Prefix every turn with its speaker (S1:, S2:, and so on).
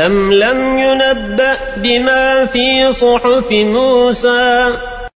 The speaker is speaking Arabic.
S1: أم لم ينبأ بما في صحف موسى